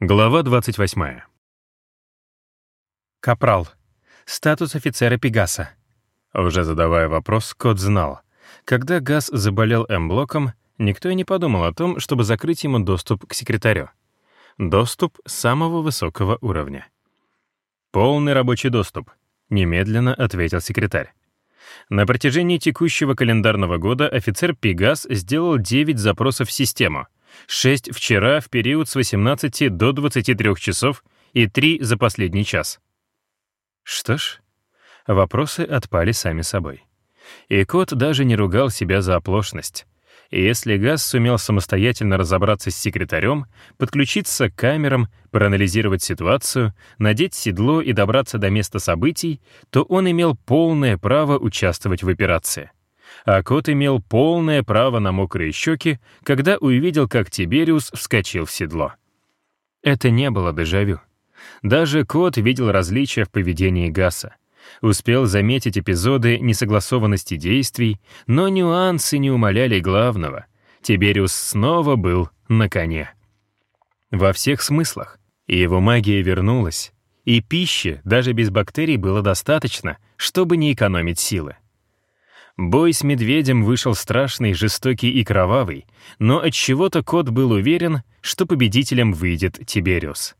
Глава 28. «Капрал. Статус офицера Пегаса». Уже задавая вопрос, кот знал. Когда Газ заболел М-блоком, никто и не подумал о том, чтобы закрыть ему доступ к секретарю. Доступ самого высокого уровня. «Полный рабочий доступ», — немедленно ответил секретарь. На протяжении текущего календарного года офицер Пегас сделал 9 запросов в систему — 6 вчера в период с 18 до 23 часов и 3 за последний час. Что ж, вопросы отпали сами собой. И кот даже не ругал себя за оплошность. Если Газ сумел самостоятельно разобраться с секретарем, подключиться к камерам, проанализировать ситуацию, надеть седло и добраться до места событий, то он имел полное право участвовать в операции а кот имел полное право на мокрые щеки, когда увидел, как Тибериус вскочил в седло. Это не было дежавю. Даже кот видел различия в поведении Гаса. Успел заметить эпизоды несогласованности действий, но нюансы не умаляли главного. Тибериус снова был на коне. Во всех смыслах. И его магия вернулась. И пищи, даже без бактерий, было достаточно, чтобы не экономить силы. Бой с медведем вышел страшный, жестокий и кровавый, но от чего-то кот был уверен, что победителем выйдет Тибериус.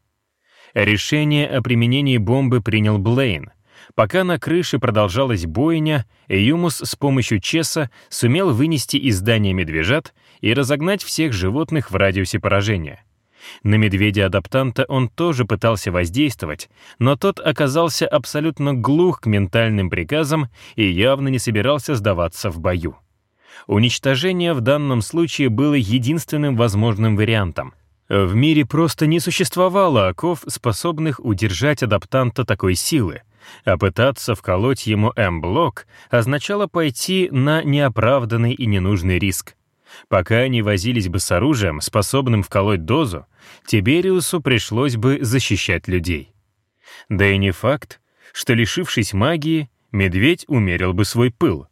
Решение о применении бомбы принял Блейн. Пока на крыше продолжалась бойня, Юмус с помощью Чеса сумел вынести из здания медвежат и разогнать всех животных в радиусе поражения. На медведя-адаптанта он тоже пытался воздействовать, но тот оказался абсолютно глух к ментальным приказам и явно не собирался сдаваться в бою. Уничтожение в данном случае было единственным возможным вариантом. В мире просто не существовало оков, способных удержать адаптанта такой силы, а пытаться вколоть ему М-блок означало пойти на неоправданный и ненужный риск. Пока они возились бы с оружием, способным вколоть дозу, Тибериусу пришлось бы защищать людей. Да и не факт, что, лишившись магии, медведь умерил бы свой пыл.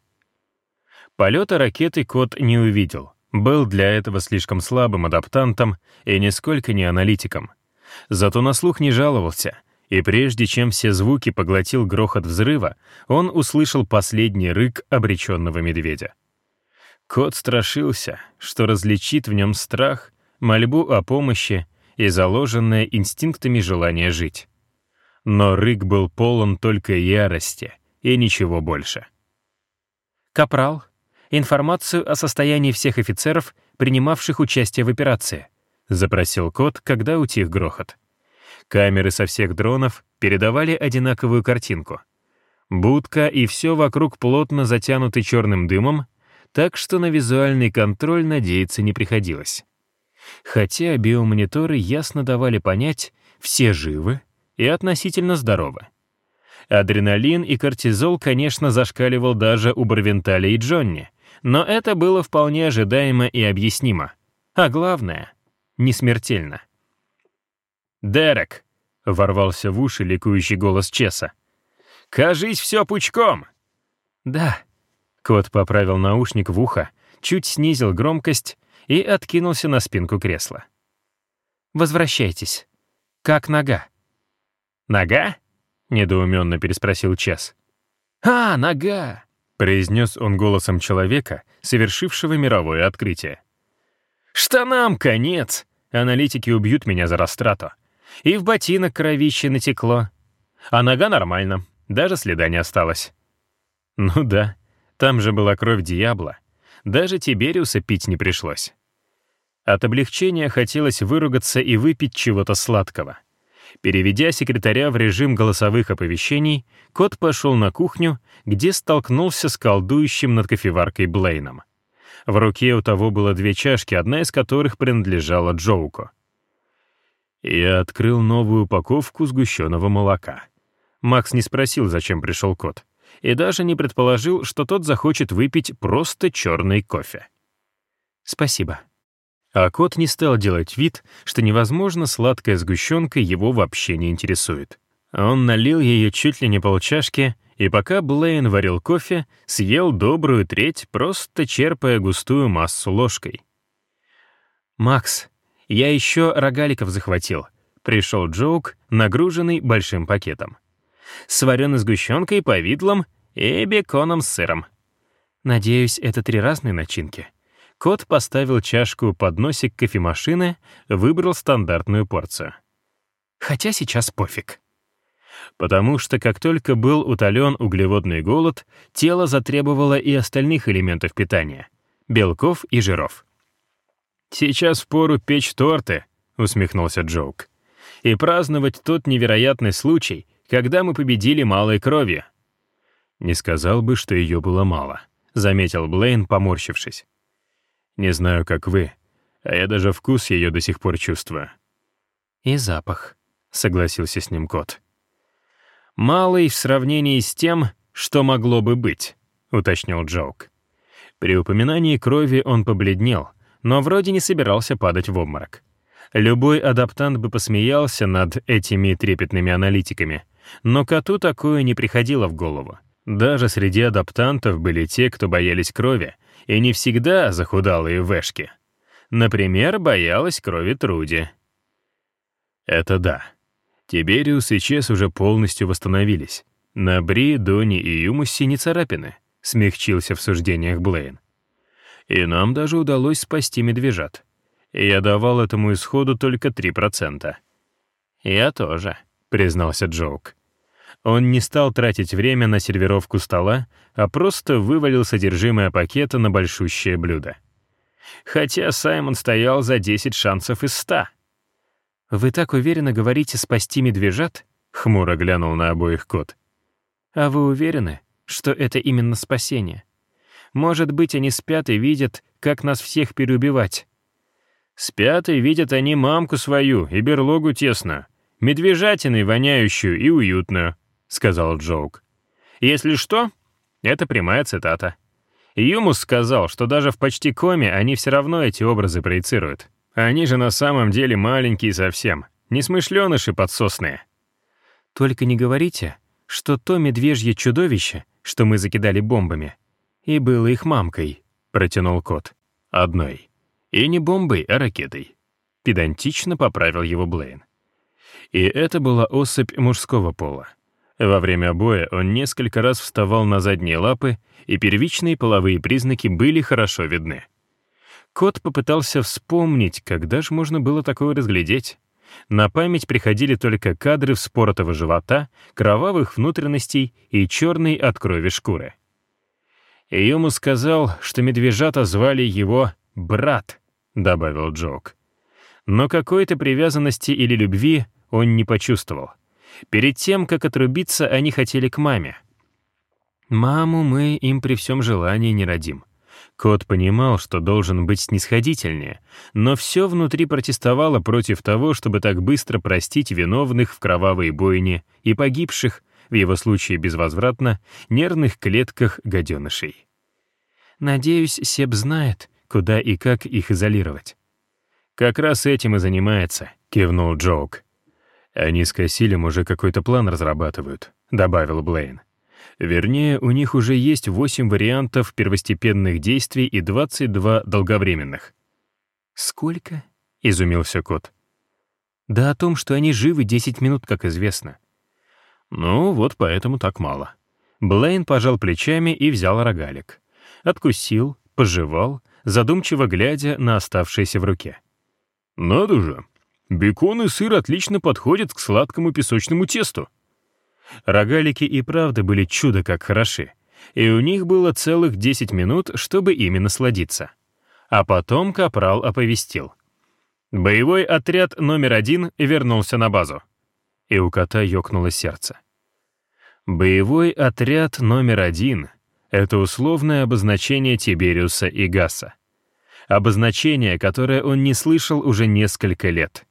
Полета ракеты кот не увидел, был для этого слишком слабым адаптантом и нисколько не аналитиком. Зато на слух не жаловался, и прежде чем все звуки поглотил грохот взрыва, он услышал последний рык обреченного медведя. Кот страшился, что различит в нем страх, мольбу о помощи и заложенное инстинктами желание жить. Но рык был полон только ярости и ничего больше. «Капрал, информацию о состоянии всех офицеров, принимавших участие в операции», — запросил кот, когда утих грохот. Камеры со всех дронов передавали одинаковую картинку. Будка и все вокруг плотно затянуты черным дымом, так что на визуальный контроль надеяться не приходилось. Хотя биомониторы ясно давали понять, все живы и относительно здоровы. Адреналин и кортизол, конечно, зашкаливал даже у Барвенталя и Джонни, но это было вполне ожидаемо и объяснимо. А главное — не смертельно. «Дерек!» — ворвался в уши ликующий голос Чеса. «Кажись, все пучком!» «Да», Кот поправил наушник в ухо, чуть снизил громкость и откинулся на спинку кресла. «Возвращайтесь. Как нога?» «Нога?» — недоуменно переспросил Час. «А, нога!» — произнес он голосом человека, совершившего мировое открытие. «Штанам конец! Аналитики убьют меня за растрату. И в ботинок кровище натекло. А нога нормально, даже следа не осталось». «Ну да», там же была кровь Диабла. Даже Тибериуса пить не пришлось. От облегчения хотелось выругаться и выпить чего-то сладкого. Переведя секретаря в режим голосовых оповещений, кот пошел на кухню, где столкнулся с колдующим над кофеваркой Блейном. В руке у того было две чашки, одна из которых принадлежала Джоуку. Я открыл новую упаковку сгущенного молока. Макс не спросил, зачем пришел кот и даже не предположил, что тот захочет выпить просто черный кофе. «Спасибо». А кот не стал делать вид, что невозможно сладкая сгущенка его вообще не интересует. Он налил ее чуть ли не полчашки, и пока Блейн варил кофе, съел добрую треть, просто черпая густую массу ложкой. «Макс, я еще рогаликов захватил», — Пришел Джоук, нагруженный большим пакетом. С вареной сгущенкой, повидлом и беконом с сыром. Надеюсь, это три разные начинки. Кот поставил чашку под носик кофемашины, выбрал стандартную порцию. Хотя сейчас пофиг. Потому что как только был утолен углеводный голод, тело затребовало и остальных элементов питания — белков и жиров. «Сейчас впору печь торты», — усмехнулся Джоук, «и праздновать тот невероятный случай, когда мы победили малой кровью». «Не сказал бы, что ее было мало», — заметил Блейн, поморщившись. «Не знаю, как вы, а я даже вкус ее до сих пор чувствую». «И запах», — согласился с ним кот. «Малый в сравнении с тем, что могло бы быть», — уточнил Джоук. При упоминании крови он побледнел, но вроде не собирался падать в обморок. Любой адаптант бы посмеялся над этими трепетными аналитиками, но коту такое не приходило в голову. Даже среди адаптантов были те, кто боялись крови, и не всегда захудалые вешки. Например, боялась крови Труди. Это да. Тибериус и Чес уже полностью восстановились. На Бри, Дони и Юмусе не царапины, смягчился в суждениях Блейн. И нам даже удалось спасти медвежат. Я давал этому исходу только 3%. «Я тоже», — признался Джоук. Он не стал тратить время на сервировку стола, а просто вывалил содержимое пакета на большущее блюдо. Хотя Саймон стоял за 10 шансов из 100. «Вы так уверенно говорите спасти медвежат?» — хмуро глянул на обоих кот. «А вы уверены, что это именно спасение?» Может быть, они спят и видят, как нас всех переубивать. Спят и видят они мамку свою и берлогу тесно, медвежатиной воняющую и уютную, — сказал Джоук. Если что, это прямая цитата. Юмус сказал, что даже в почти коме они все равно эти образы проецируют. Они же на самом деле маленькие совсем, несмышленыши подсосные. Только не говорите, что то медвежье чудовище, что мы закидали бомбами, и был их мамкой», — протянул кот. «Одной. И не бомбой, а ракетой». Педантично поправил его Блейн. И это была особь мужского пола. Во время боя он несколько раз вставал на задние лапы, и первичные половые признаки были хорошо видны. Кот попытался вспомнить, когда же можно было такое разглядеть. На память приходили только кадры вспоротого живота, кровавых внутренностей и черной от крови шкуры. Юму сказал, что медвежата звали его «брат», — добавил Джок. Но какой-то привязанности или любви он не почувствовал. Перед тем, как отрубиться, они хотели к маме. Маму мы им при всем желании не родим. Кот понимал, что должен быть снисходительнее, но все внутри протестовало против того, чтобы так быстро простить виновных в кровавой бойне и погибших, в его случае безвозвратно, нервных клетках гаденышей. Надеюсь, Себ знает, куда и как их изолировать. «Как раз этим и занимается», — кивнул Джоук. «Они с Кассилем уже какой-то план разрабатывают», — добавил Блейн. Вернее, у них уже есть 8 вариантов первостепенных действий и 22 долговременных. «Сколько?» — изумился кот. «Да о том, что они живы 10 минут, как известно. Ну, вот поэтому так мало. Блейн пожал плечами и взял рогалик. Откусил, пожевал, задумчиво глядя на оставшееся в руке. «Надо же! Бекон и сыр отлично подходят к сладкому песочному тесту». Рогалики и правда были чудо как хороши, и у них было целых 10 минут, чтобы ими насладиться. А потом Капрал оповестил. Боевой отряд номер один вернулся на базу и у кота ёкнуло сердце. Боевой отряд номер один — это условное обозначение Тибериуса и Гаса. Обозначение, которое он не слышал уже несколько лет.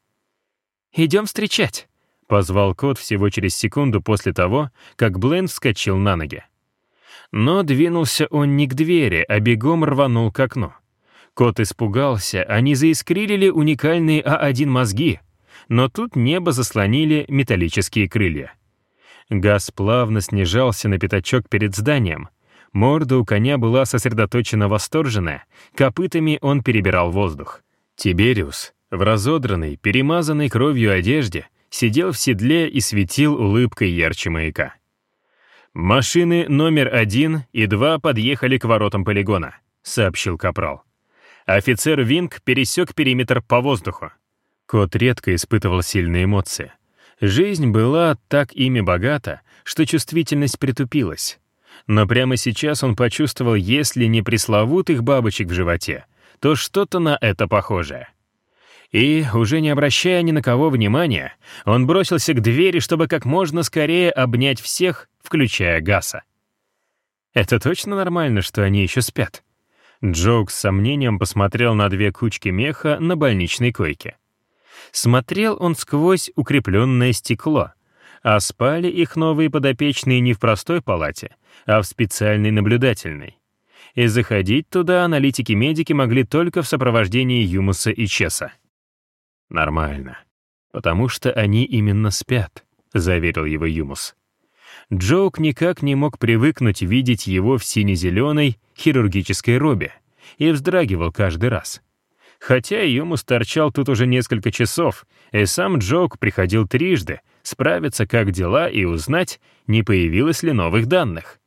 «Идем встречать», — позвал кот всего через секунду после того, как Блейн вскочил на ноги. Но двинулся он не к двери, а бегом рванул к окну. Кот испугался, они заискрили уникальные А1 мозги, но тут небо заслонили металлические крылья. Газ плавно снижался на пятачок перед зданием. Морда у коня была сосредоточена восторженная, копытами он перебирал воздух. Тибериус, в разодранной, перемазанной кровью одежде, сидел в седле и светил улыбкой ярче маяка. «Машины номер один и два подъехали к воротам полигона», — сообщил Капрал. Офицер Винг пересек периметр по воздуху. Кот редко испытывал сильные эмоции. Жизнь была так ими богата, что чувствительность притупилась. Но прямо сейчас он почувствовал, если не пресловутых бабочек в животе, то что-то на это похожее. И, уже не обращая ни на кого внимания, он бросился к двери, чтобы как можно скорее обнять всех, включая Гаса. Это точно нормально, что они еще спят? Джоук с сомнением посмотрел на две кучки меха на больничной койке. Смотрел он сквозь укрепленное стекло, а спали их новые подопечные не в простой палате, а в специальной наблюдательной. И заходить туда аналитики-медики могли только в сопровождении Юмуса и Чеса. «Нормально. Потому что они именно спят», — заверил его Юмус. Джоук никак не мог привыкнуть видеть его в сине-зеленой хирургической робе и вздрагивал каждый раз. Хотя Юмус торчал тут уже несколько часов, и сам Джоук приходил трижды, справиться, как дела, и узнать, не появилось ли новых данных.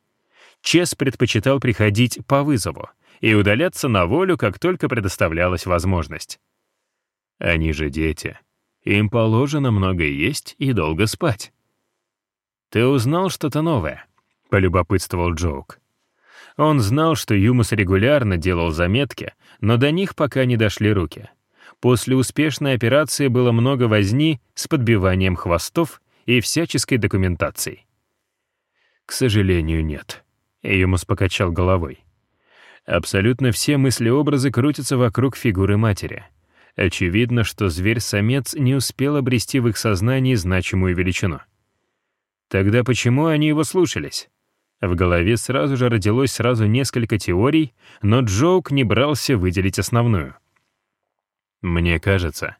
Чес предпочитал приходить по вызову и удаляться на волю, как только предоставлялась возможность. Они же дети. Им положено много есть и долго спать. «Ты узнал что-то новое?» — полюбопытствовал Джоук. Он знал, что Юмус регулярно делал заметки, но до них пока не дошли руки. После успешной операции было много возни с подбиванием хвостов и всяческой документацией. «К сожалению, нет», — Юмус покачал головой. Абсолютно все мысли-образы крутятся вокруг фигуры матери. Очевидно, что зверь-самец не успел обрести в их сознании значимую величину. Тогда почему они его слушались? В голове сразу же родилось сразу несколько теорий, но Джоук не брался выделить основную. Мне кажется,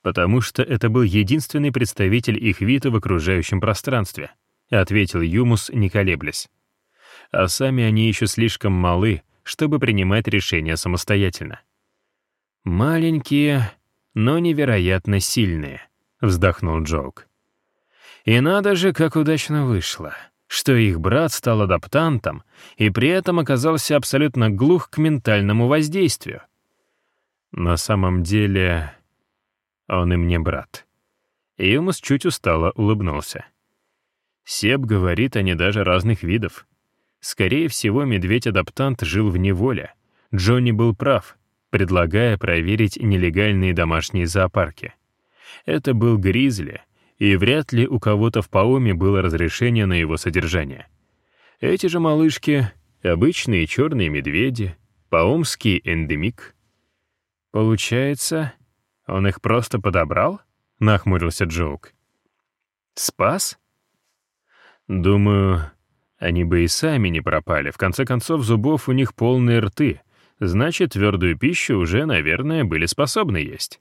потому что это был единственный представитель их вида в окружающем пространстве, ответил Юмус, не колеблясь. А сами они еще слишком малы, чтобы принимать решения самостоятельно. «Маленькие, но невероятно сильные», — вздохнул Джоук. И надо же, как удачно вышло, что их брат стал адаптантом и при этом оказался абсолютно глух к ментальному воздействию. На самом деле, он и мне брат. Юмус чуть устало улыбнулся. Себ говорит, они даже разных видов. Скорее всего, медведь-адаптант жил в неволе. Джонни был прав, предлагая проверить нелегальные домашние зоопарки. Это был гризли, и вряд ли у кого-то в Паоме было разрешение на его содержание. Эти же малышки — обычные черные медведи, паомский эндемик. «Получается, он их просто подобрал?» — нахмурился Джоук. «Спас?» «Думаю, они бы и сами не пропали. В конце концов, зубов у них полные рты. Значит, твердую пищу уже, наверное, были способны есть».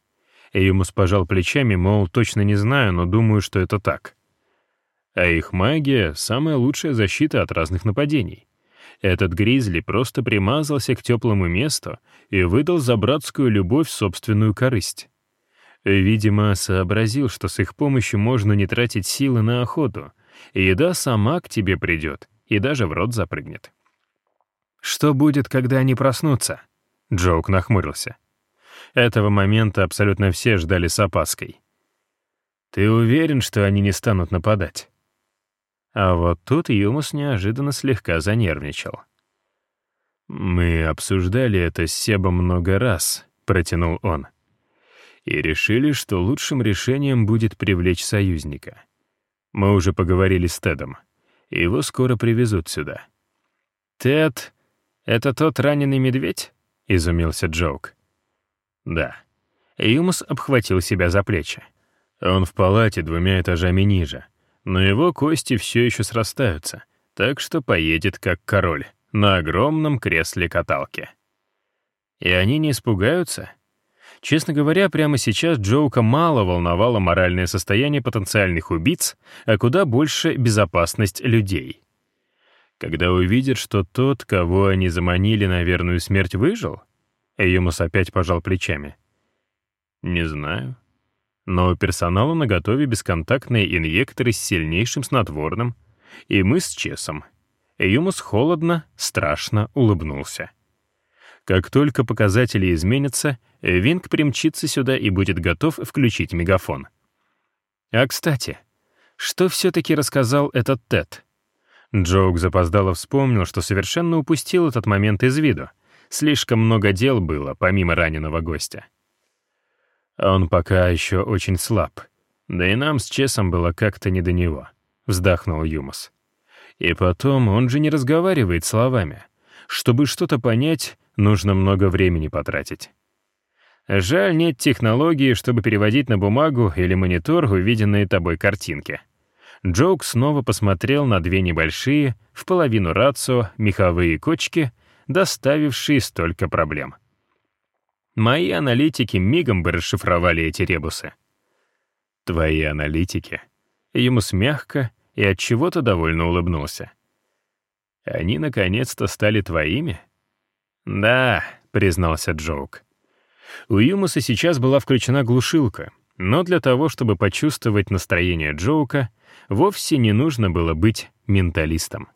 Эймус пожал плечами, мол, точно не знаю, но думаю, что это так. А их магия — самая лучшая защита от разных нападений. Этот гризли просто примазался к теплому месту и выдал за братскую любовь собственную корысть. Видимо, сообразил, что с их помощью можно не тратить силы на охоту, еда сама к тебе придет и даже в рот запрыгнет. «Что будет, когда они проснутся?» Джоук нахмурился. Этого момента абсолютно все ждали с опаской. «Ты уверен, что они не станут нападать?» А вот тут Юмус неожиданно слегка занервничал. «Мы обсуждали это с Себом много раз», — протянул он. «И решили, что лучшим решением будет привлечь союзника. Мы уже поговорили с Тедом. Его скоро привезут сюда». «Тед — это тот раненый медведь?» — изумился Джоук. Да. Юмус обхватил себя за плечи. Он в палате двумя этажами ниже, но его кости все еще срастаются, так что поедет как король на огромном кресле каталки. И они не испугаются? Честно говоря, прямо сейчас Джоука мало волновало моральное состояние потенциальных убийц, а куда больше безопасность людей. Когда увидят, что тот, кого они заманили на верную смерть, выжил — Эйюмус опять пожал плечами. Не знаю. Но у персонала наготове бесконтактные инъекторы с сильнейшим снотворным. И мы с Чесом. Юмус холодно, страшно улыбнулся. Как только показатели изменятся, Винг примчится сюда и будет готов включить мегафон. А кстати, что все-таки рассказал этот Тед? Джоук запоздало вспомнил, что совершенно упустил этот момент из виду. Слишком много дел было, помимо раненого гостя. Он пока еще очень слаб. Да и нам с Чесом было как-то не до него, вздохнул Юмус. И потом, он же не разговаривает словами. Чтобы что-то понять, нужно много времени потратить. Жаль, нет технологии, чтобы переводить на бумагу или монитор увиденные тобой картинки. Джоук снова посмотрел на две небольшие, в половину рацио, меховые кочки, доставившие столько проблем. Мои аналитики мигом бы расшифровали эти ребусы. Твои аналитики? Ему смягко и от чего-то довольно улыбнулся. Они наконец-то стали твоими? Да, признался Джоук. У Юмуса сейчас была включена глушилка, но для того, чтобы почувствовать настроение Джоука, вовсе не нужно было быть менталистом.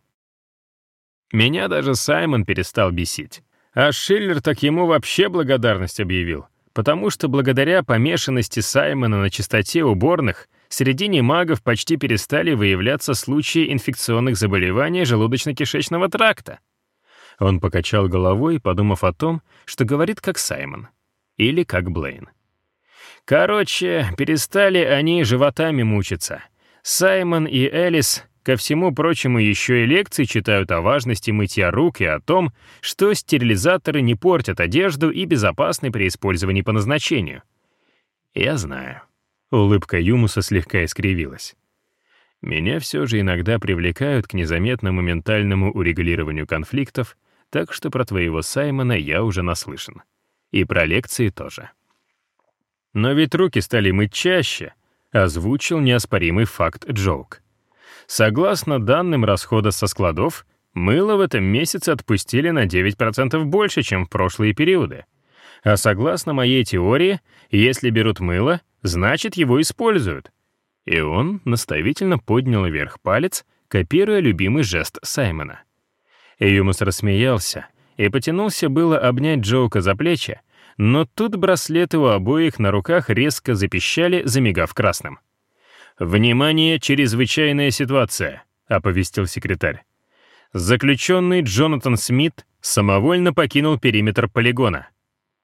Меня даже Саймон перестал бесить. А Шиллер так ему вообще благодарность объявил, потому что благодаря помешанности Саймона на чистоте уборных среди немагов почти перестали выявляться случаи инфекционных заболеваний желудочно-кишечного тракта. Он покачал головой, подумав о том, что говорит как Саймон. Или как Блейн. Короче, перестали они животами мучиться. Саймон и Элис Ко всему прочему, еще и лекции читают о важности мытья рук и о том, что стерилизаторы не портят одежду и безопасны при использовании по назначению. Я знаю. Улыбка Юмуса слегка искривилась. Меня все же иногда привлекают к незаметному ментальному урегулированию конфликтов, так что про твоего Саймона я уже наслышан. И про лекции тоже. Но ведь руки стали мыть чаще, озвучил неоспоримый факт Джоук. Согласно данным расхода со складов, мыло в этом месяце отпустили на 9% больше, чем в прошлые периоды. А согласно моей теории, если берут мыло, значит его используют. И он наставительно поднял вверх палец, копируя любимый жест Саймона. Юмус рассмеялся и потянулся было обнять Джоука за плечи, но тут браслеты у обоих на руках резко запищали, замигав красным. «Внимание, чрезвычайная ситуация», — оповестил секретарь. Заключенный Джонатан Смит самовольно покинул периметр полигона.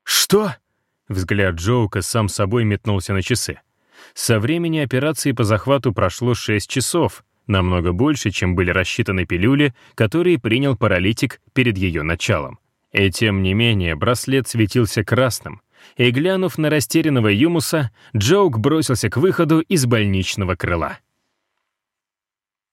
«Что?» — взгляд Джоука сам собой метнулся на часы. Со времени операции по захвату прошло 6 часов, намного больше, чем были рассчитаны пилюли, которые принял паралитик перед ее началом. И тем не менее браслет светился красным, и, глянув на растерянного Юмуса, Джоук бросился к выходу из больничного крыла.